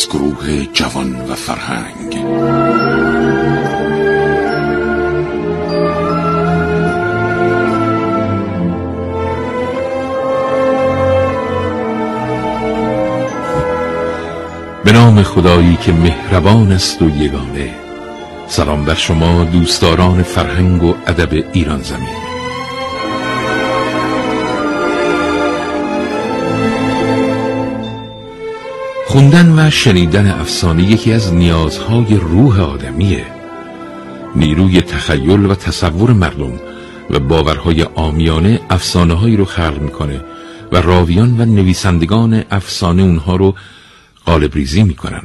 از گروه جوان و فرهنگ. به نام خدایی که مهربان است و یگانه. سلام بر شما دوستداران فرهنگ و ادب ایران زمین. خوندن و شنیدن افسانه یکی از نیازهای روح آدمیه. نیروی تخیل و تصور مردم و باورهای آمیانه افسانه هایی رو خلق می‌کنه و راویان و نویسندگان افسانه اونها رو قالب ریزی می‌کنن.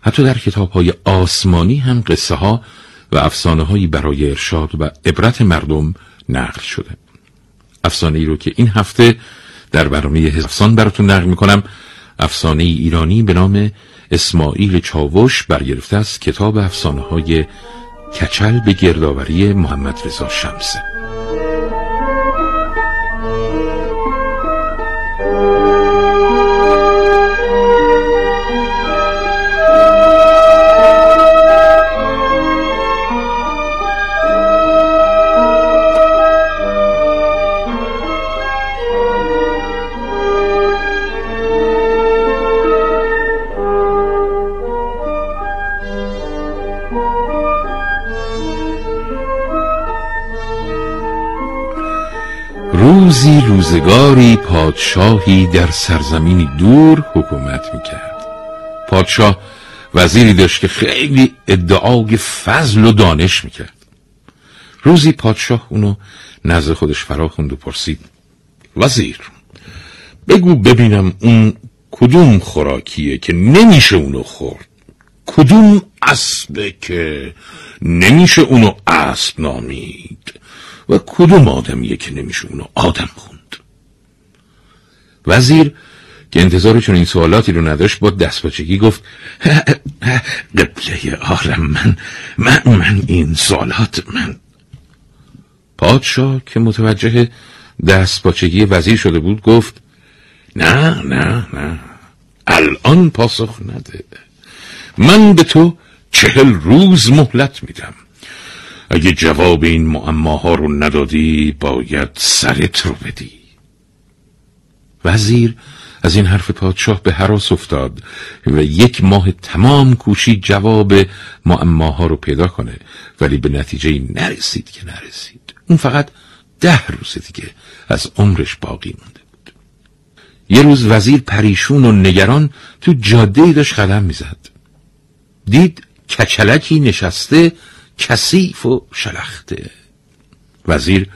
حتی در کتاب های آسمانی هم قصه ها و افسانه هایی برای ارشاد و عبرت مردم نقل شده. افسانه ای رو که این هفته در برنامه افسان براتون نقل می‌کنم. افسانه ایرانی به نام اسماعیل چاوش برگرفته از کتاب افسانه های کچل به گردآوری محمد رضا شمسه روزی روزگاری پادشاهی در سرزمینی دور حکومت می‌کرد. پادشاه وزیری داشت که خیلی ادعای فضل و دانش می‌کرد. روزی پادشاه اونو نزد خودش فرا خوند و پرسید وزیر بگو ببینم اون کدوم خوراکیه که نمیشه اونو خورد؟ کدوم اسبه که نمیشه اونو اسب نامید؟ و کدوم آدمیه که نمیشه اونو آدم خوند؟ وزیر که انتظار چون این سوالاتی رو نداشت با دستپاچگی گفت قبله آرم من من من این سوالات من. پادشاه که متوجه دستپاچگی وزیر شده بود گفت نه نه نه الان پاسخ نده. من به تو چهل روز مهلت میدم. اگه جواب این معماها رو ندادی باید سرت رو بدی. وزیر از این حرف پادشاه به حراس افتاد و یک ماه تمام کوشید جواب معماها رو پیدا کنه ولی به نتیجه نرسید که نرسید. اون فقط ده روز دیگه از عمرش باقی مونده بود. یه روز وزیر پریشون و نگران تو جاده داشت قدم می‌زد. دید کچلکی نشسته کثیف و شلخته. وزیر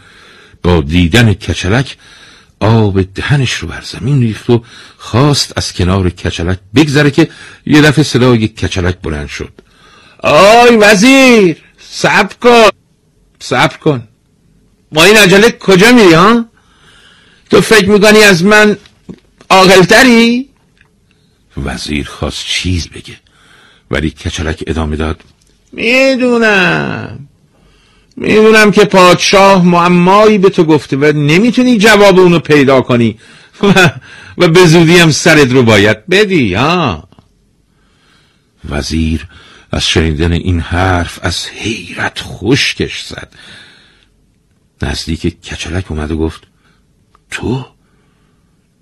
با دیدن کچلک آب دهنش رو بر زمین ریخت و خواست از کنار کچلک بگذره که یه دفعه صدای کچلک بلند شد. آی وزیر صبر کن. صبر کن. با این عجله کجا میری ها؟ تو فکر می‌کنی از من عاقلتری؟ وزیر خواست چیز بگه ولی کچلک ادامه داد. می‌دونم. می‌دونم که پادشاه معمایی به تو گفته و نمی‌تونی جواب اونو پیدا کنی. و, و به زودی هم سرت رو باید بدی ها. وزیر از شنیدن این حرف از حیرت خشکش زد. نزدیک کچلک اومد و گفت تو؟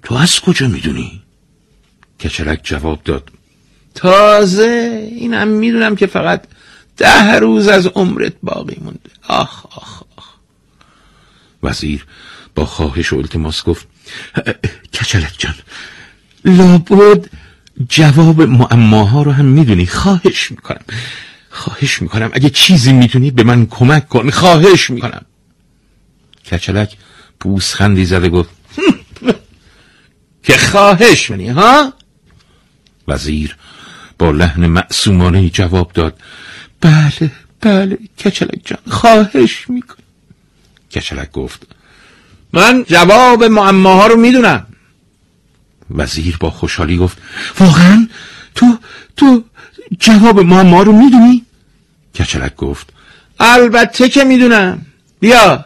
تو از کجا می‌دونی؟ کچلک جواب داد تازه اینم می‌دونم که فقط ده روز از عمرت باقی مونده. آخ آخ آخ. وزیر با خواهش و التماس گفت کچلک جان لابد جواب معماها رو هم می‌دونی. خواهش می‌کنم. خواهش می‌کنم. اگه چیزی می‌تونی به من کمک کن. خواهش می‌کنم. کچلک پوسخندی زده گفت که خواهش منی ها؟ وزیر با لحن معصومانه جواب داد بله بله کچلک جان خواهش میکن کچلک گفت من جواب معماها رو می‌دونم. وزیر با خوشحالی گفت واقعا؟ تو تو جواب معما رو می‌دونی؟ کچلک گفت البته که می‌دونم. بیا.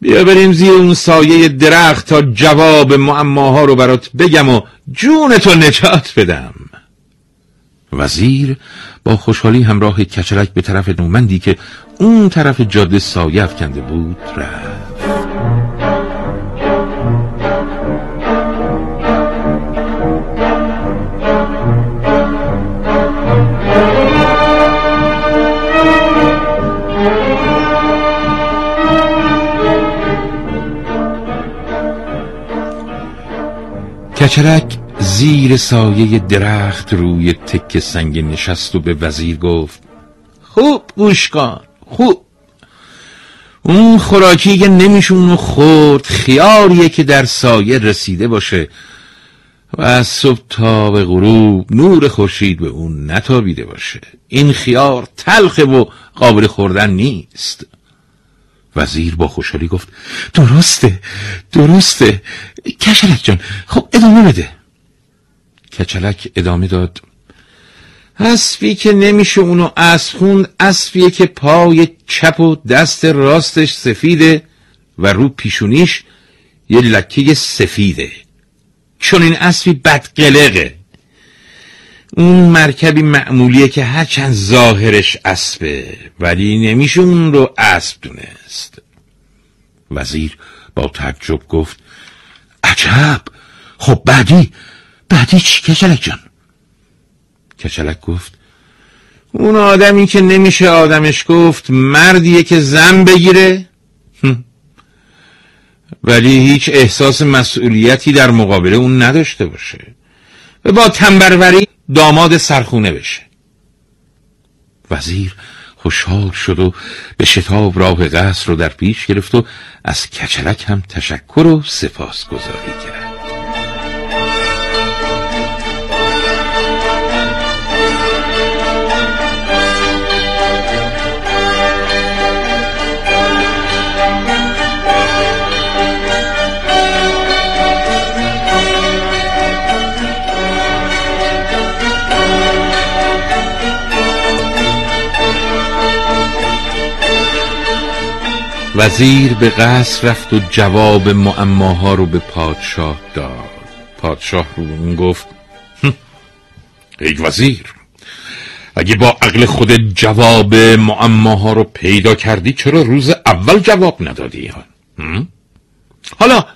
بیا بریم زیر اون سایه درخت تا جواب معماها رو برات بگم و جونتو نجات بدم. وزیر با خوشحالی همراه کچلک به طرف نومندی که اون طرف جاده سایه افکنده بود رفت. کچرک زیر سایه درخت روی تک سنگ نشست و به وزیر گفت خوب گوش کن خوب. اون خوراکی که نمیشون خورد خیاریه که در سایه رسیده باشه. و از صبح تا به غروب نور خورشید به اون نتابیده باشه. این خیار تلخه و قابل خوردن نیست. وزیر با خوشحالی گفت درسته درسته. کچلک جان خب ادامه بده. کچلک ادامه داد. اسبی که نمیشه اونو اسب خوند اسبیه که پای چپ و دست راستش سفیده و رو پیشونیش یه لکه سفیده. چون این اسبی بدقلقه. اون مرکبی معمولیه که هرچند ظاهرش اسبه ولی نمیشه اون رو اسب دونست. وزیر با تعجب گفت عجب! خب بعدی؟ بعدی چی کچلک جان؟ کچلک گفت اون آدمی که نمیشه آدمش گفت مردیه که زن بگیره؟ ولی هیچ احساس مسئولیتی در مقابل اون نداشته باشه. و با تنبروری داماد سرخونه بشه. وزیر خوشحال شد و به شتاب راه قصر رو در پیش گرفت و از کچلک هم تشکر و سپاس گذاری کرد. وزیر به قصر رفت و جواب معماها رو به پادشاه داد. پادشاه رو اون گفت ای وزیر اگه با عقل خود جواب معماها رو پیدا کردی چرا روز اول جواب ندادی؟ حالا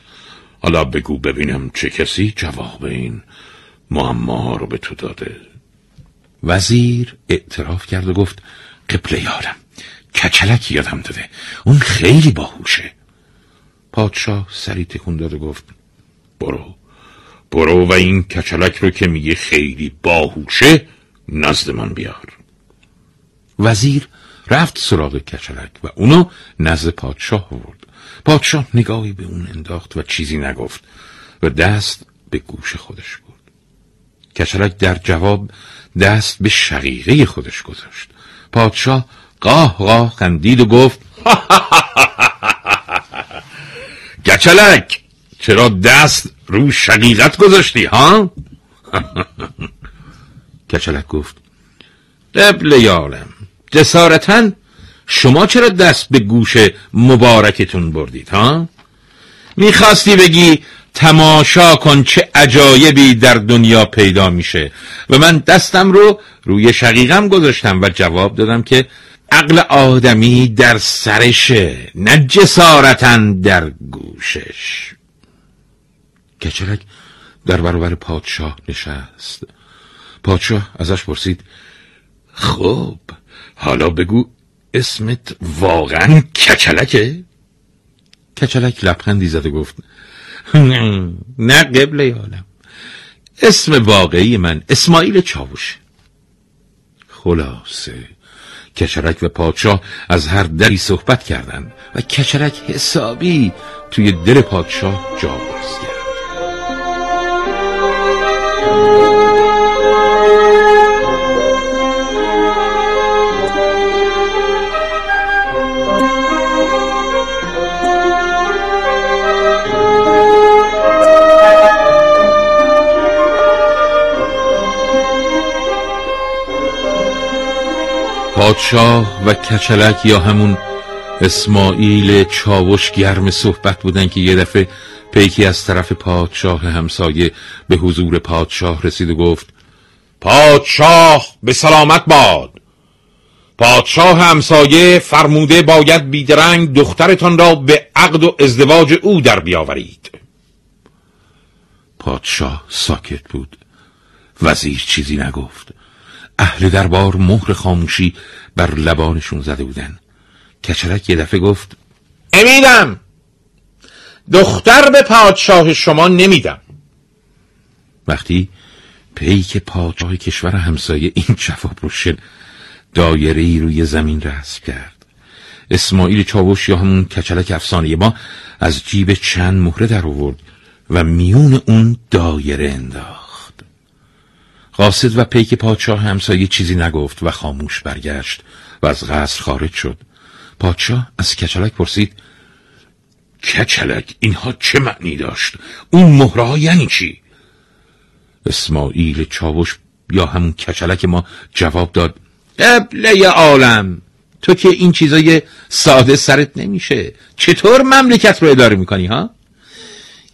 حالا بگو ببینم چه کسی جواب این معماها رو به تو داده. وزیر اعتراف کرد و گفت قبله یارم. کچلک یادم داده. اون خیلی باهوشه. پادشاه سری تکون داد و گفت برو. برو و این کچلک رو که میگه خیلی باهوشه نزد من بیار. وزیر رفت سراغ کچلک و اونو نزد پادشاه آورد. پادشاه نگاهی به اون انداخت و چیزی نگفت و دست به گوش خودش برد. کچلک در جواب دست به شقیقه خودش گذاشت. پادشاه قاه قاه خندید و گفت گچلک چرا دست رو شقیقت گذاشتی ها؟ گچلک گفت قبل یارم جسارتا شما چرا دست به گوش مبارکتون بردید ها؟ می‌خواستی بگی تماشا کن چه عجایبی در دنیا پیدا میشه و من دستم رو روی شقیقم گذاشتم و جواب دادم که عقل آدمی در سرشه نه جسارتا در گوشش. کچلک در برابر پادشاه نشست. پادشاه ازش پرسید خب حالا بگو اسمت واقعا کچلکه؟ کچلک لبخندی زد و گفت نه قبل یالم اسم واقعی من اسماعیل چاوشه خلاصه. کچرک و پادشاه از هر دری صحبت کردند و کچرک حسابی توی دل پادشاه جا باز پادشاه و کچلک یا همون اسماعیل چاوش گرم صحبت بودن که یه دفعه پیکی از طرف پادشاه همسایه به حضور پادشاه رسید و گفت پادشاه به سلامت باد. پادشاه همسایه فرموده باید بیدرنگ دخترتان را به عقد و ازدواج او در بیاورید. پادشاه ساکت بود. وزیر چیزی نگفت. اهل دربار مهر خاموشی بر لبانشون زده بودن. کچرک یه دفعه گفت امیدم دختر به پادشاه شما نمیدم. وقتی پیک پادشاه کشور همسایه این جواب رو شد دایره ای روی زمین رسم کرد. اسماعیل چاوش یا همون کچلک افسانه ما از جیب چند مهره در آورد و میون اون دایره انداخت. قاصد و پیک پادشاه همسایه چیزی نگفت و خاموش برگشت و از قصر خارج شد. پادشاه از کچلک پرسید کچلک اینها چه معنی داشت؟ اون مهره یعنی چی؟ اسماعیل چاوش یا همون کچلک ما جواب داد قبله عالم تو که این چیزای ساده سرت نمیشه. چطور مملکت رو اداره می‌کنی ها؟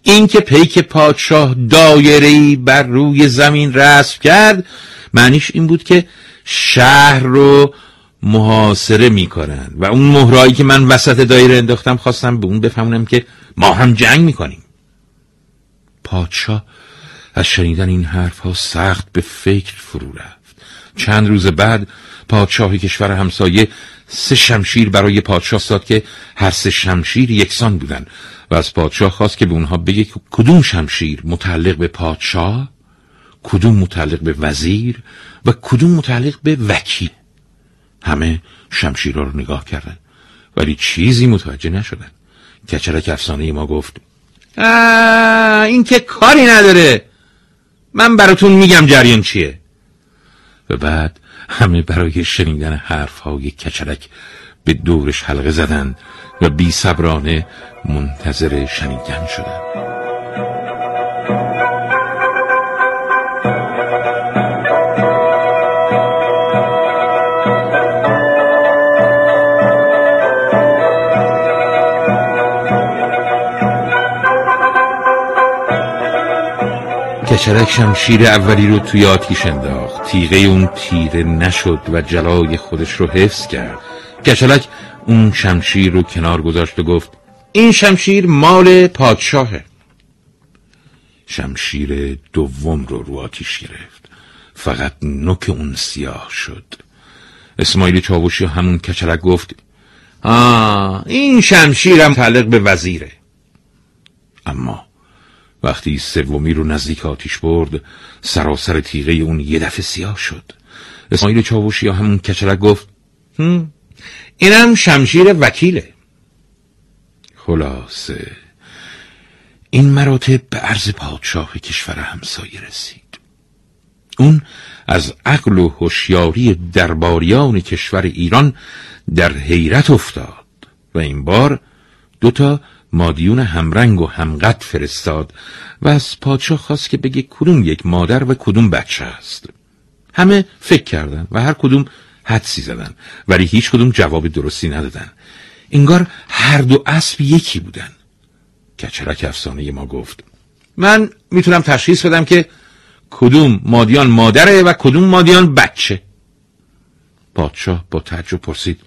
این که پیک پادشاه دایرهی بر روی زمین رسم کرد معنیش این بود که شهر رو محاصره می‌کنن. و اون مهرایی که من وسط دایره انداختم خواستم به اون بفهمونم که ما هم جنگ می‌کنیم. پادشاه از شنیدن این حرف ها سخت به فکر فرو رفت. چند روز بعد پادشاه کشور همسایه سه شمشیر برای پادشاه ساد که هر سه شمشیر یکسان بودن. و از پادشاه خواست که به اونها بگه کدوم شمشیر متعلق به پادشاه کدوم متعلق به وزیر و کدوم متعلق به وکیل. همه شمشیرها رو نگاه کردن. ولی چیزی متوجه نشدن. کچرک افسانه ما گفت این که کاری نداره. من براتون میگم جریان چیه. و بعد همه برای شنیدن حرف های کچلک به دورش حلقه زدن و بی صبرانه منتظر شنیدن شدن کچرک شمشیر اولی رو توی آتیش انداخت. تیغه اون تیره نشد و جلای خودش رو حفظ کرد. کچلک اون شمشیر رو کنار گذاشت و گفت این شمشیر مال پادشاهه. شمشیر دوم رو رو آتیش گرفت. فقط نوک اون سیاه شد. اسماعیل چاوشی همون کچلک گفت آه این شمشیرم تعلق به وزیره. اما وقتی سومی رو نزدیک آتیش برد سراسر تیغه اون یه دفعه سیاه شد. اسماعیل چاوشی همون کچلک گفت هم اینم شمشیر وکیله. خلاصه. این مراتب به عرض پادشاه کشور همسایه رسید. اون از عقل و هوشیاری درباریان کشور ایران در حیرت افتاد و این بار دوتا مادیون همرنگ و همقد فرستاد و از پادشاه خواست که بگه کدوم یک مادر و کدوم بچه است. همه فکر کردن و هر کدوم حدسی زدن ولی هیچ کدوم جواب درستی ندادن انگار هر دو اسب یکی بودن کچرک افسانه ما گفت من می‌تونم تشخیص بدم که کدوم مادیان مادره و کدوم مادیان بچه پادشاه با تعجب پرسید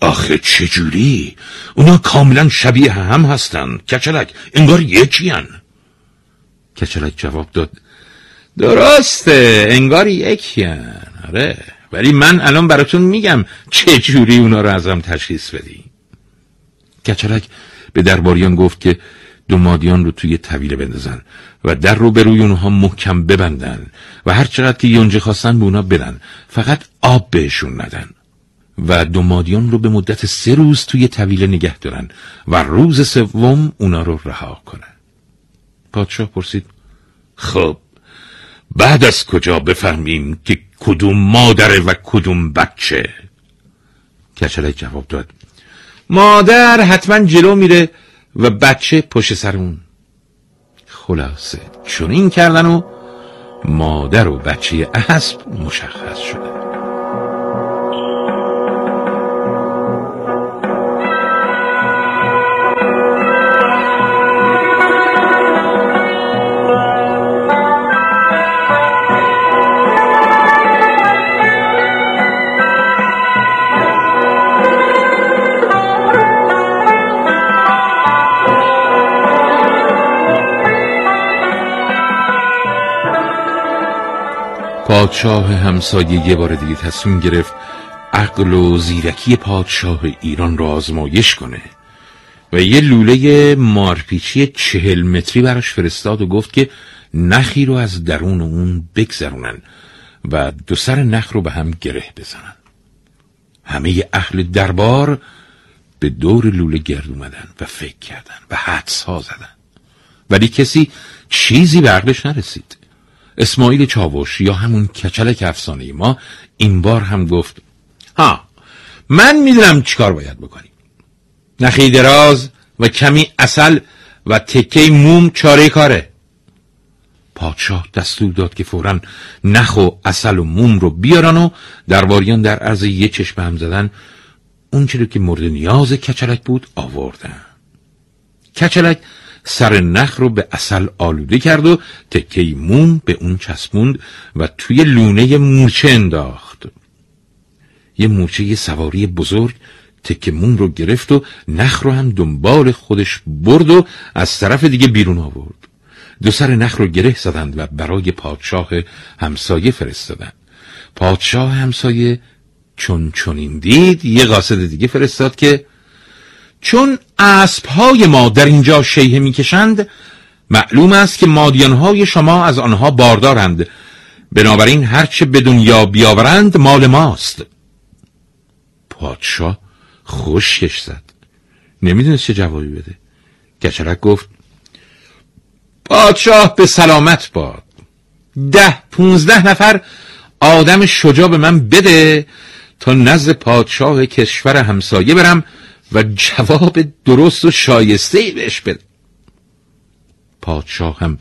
آخه چجوری؟ اونا کاملا شبیه هم هستن کچلک انگار یکی هن. کچلک جواب داد درسته انگار یکی هن. آره ولی من الان براتون میگم چجوری اونا رو ازم تشخیص بدی. کچلک به درباریان گفت که دو مادیان رو توی طویله بندازن و در رو به روی اونها محکم ببندن و هر چقدر که یونجه خواستن به اونا بدن فقط آب بهشون ندن و دومادیان رو به مدت سه روز توی طویله نگه دارن و روز سوم اونا رو رها کنن. پادشاه پرسید خب بعد از کجا بفهمیم که کدوم مادره و کدوم بچه؟ کچلک جواب داد. مادر حتما جلو میره و بچه پشت سر اون. خلاصه چون این کردن و مادر و بچه اسب مشخص شده. پادشاه همسایه یه بار دیگه تصمیم گرفت عقل و زیرکی پادشاه ایران را آزمایش کنه و یه لوله مارپیچی چهل متری براش فرستاد و گفت که نخی رو از درون اون بگذرونن و دو سر نخ رو به هم گره بزنن. همه اهل دربار به دور لوله گرد اومدن و فکر کردن و حدس ها زدن. ولی کسی چیزی به عقلش نرسید. اسماعیل چاوش یا همون کچلک افسانه ما این بار هم گفت ها من می‌دونم چیکار باید بکنیم. نخی دراز و کمی اصل و تکه موم چاره کاره. پادشاه دستور داد که فورا نخ و اصل و موم رو بیارن و درباریان در عرض یه چشم هم زدن. اون رو که مورد نیاز کچلک بود آوردن. کچلک سر نخ رو به اصل آلوده کرد و تکه موم به اون چسبوند و توی لونه مورچه انداخت. یه مورچه سواری بزرگ تکه موم رو گرفت و نخ رو هم دنبال خودش برد و از طرف دیگه بیرون آورد. دو سر نخ رو گره زدند و برای پادشاه همسایه فرستادند. پادشاه همسایه چون چونین دید یه قاصد دیگه فرستاد که چون اسبهای ما در اینجا شیه می‌کشند معلوم است که مادیانهای شما از آنها باردارند. بنابراین هرچه به دنیا بیاورند مال ماست. پادشاه خوشش زد. نمی‌دونست چه جوابی بده. گچرک گفت پادشاه به سلامت باد. ده پونزده نفر آدم شجاع به من بده تا نزد پادشاه کشور همسایه برم و جواب درست و شایسته بهش بده. پادشاه هم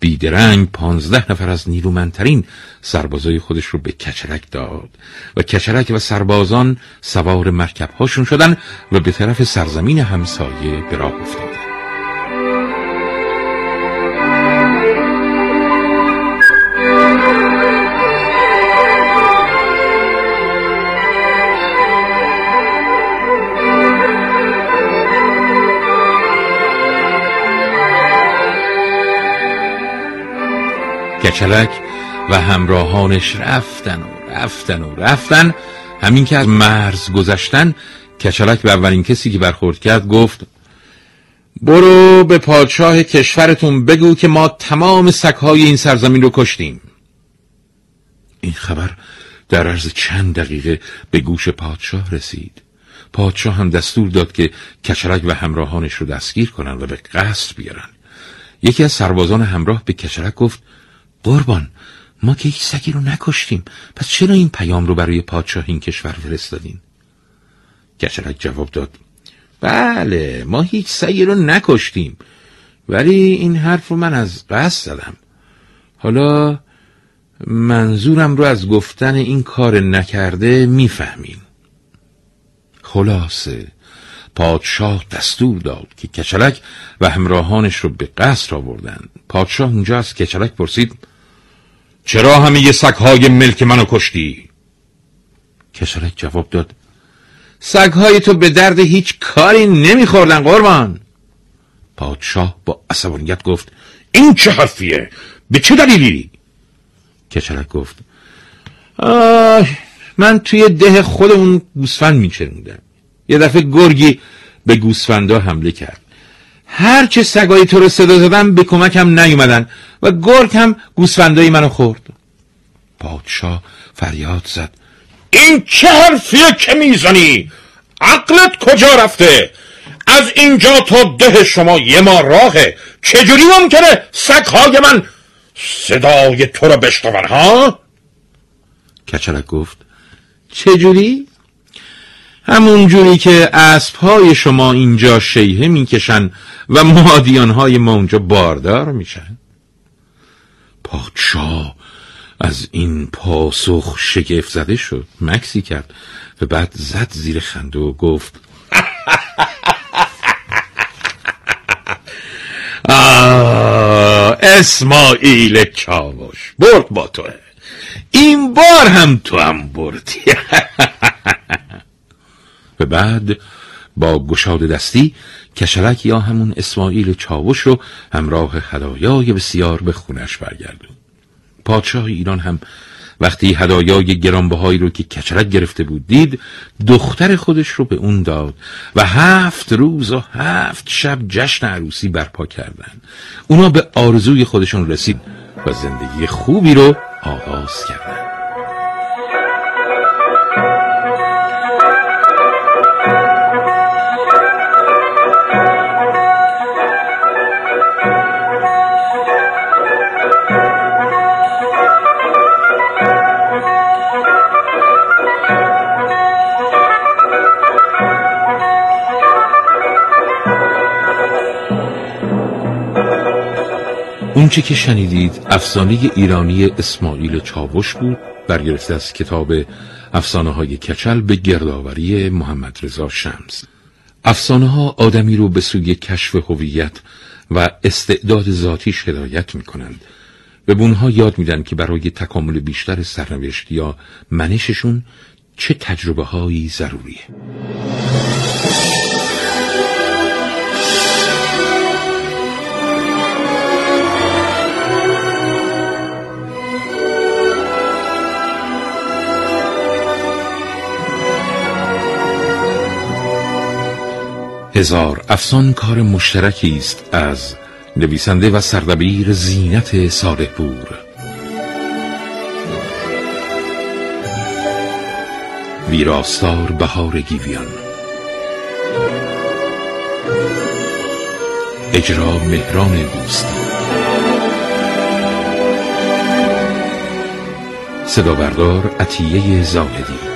بیدرنگ پانزده نفر از نیرومندترین سربازای خودش رو به کچرک داد و کچرک و سربازان سوار مرکب هاشون شدن و به طرف سرزمین همسایه به راه افتادن. کچلک و همراهانش رفتن و رفتن و رفتن. همین که از مرز گذشتن کچلک به اولین کسی که برخورد کرد گفت برو به پادشاه کشورتون بگو که ما تمام سکهای این سرزمین رو کشتیم. این خبر در عرض چند دقیقه به گوش پادشاه رسید. پادشاه هم دستور داد که کچلک و همراهانش رو دستگیر کنن و به قصد بیارن. یکی از سربازان همراه به کچلک گفت قربان ما که هیچ سگی رو نکشتیم. پس چرا این پیام رو برای پادشاه این کشور فرستادین؟ کچلک جواب داد بله ما هیچ سگی رو نکشتیم. ولی این حرف رو من از قصد زدم. حالا منظورم رو از گفتن این کار نکرده می‌فهمیم خلاصه پادشاه دستور داد که کچلک و همراهانش رو به قصر آوردن. پادشاه اونجا از کچلک پرسید چرا همه یه سگهای ملک منو کشتی؟ کشرک جواب داد سگهای تو به درد هیچ کاری نمیخوردن قربان پادشاه با عصبانیت گفت این چه حرفیه؟ به چه دلیلی؟ کشرک گفت آه من توی ده خودمون گوسفند میچرمودم یه دفعه گرگی به گوسفندا حمله کرد هر چه سگای تو رو صدا زدم به کمکم نیومدن و گرگ هم گوسفندای منو خورد. پادشاه فریاد زد. این چه حرفیه که می‌زنی؟ عقلت کجا رفته؟ از اینجا تا ده شما یه ما راهه. چجوری ممکنه سگهای من صدای تو رو بشنون ها؟ کچلک گفت. چجوری؟ همون جوری که اسبهای شما اینجا شیهه می‌کشن و مادیانهای ما اونجا باردار میشن. پادشاه از این پاسخ شگفت زده شد مکسی کرد و بعد زد زیر خنده و گفت اسماعیل چاوش برد با توه. این بار هم تو هم بردی. و بعد با گشاد دستی کشلک یا همون اسماعیل چاوش رو همراه هدایای بسیار به خونش برگردون. پادشاه ایران هم وقتی هدایای گرانبهایی رو که کچلک گرفته بود دید دختر خودش رو به اون داد و هفت روز و هفت شب جشن عروسی برپا کردن. اونا به آرزوی خودشون رسید و زندگی خوبی رو آغاز کردن. اونچه که شنیدید افسانه ایرانی اسماعیل چاوش بود برگرفته از کتاب افسانه های کچل به گردآوری محمد رضا شمس. افسانه ها آدمی رو به سوی کشف هویت و استعداد ذاتیش هدایت می کنند به بونها یاد میدن که برای تکامل بیشتر سرنوشت یا منششون چه تجربه هایی ضروریه. هزار افسان کار مشترکی است از نویسنده و سردبیر زینت صالح پور ویراستار بهار گیویان. اجرا مهران دوستی صدا بردار عطیه زاهدی.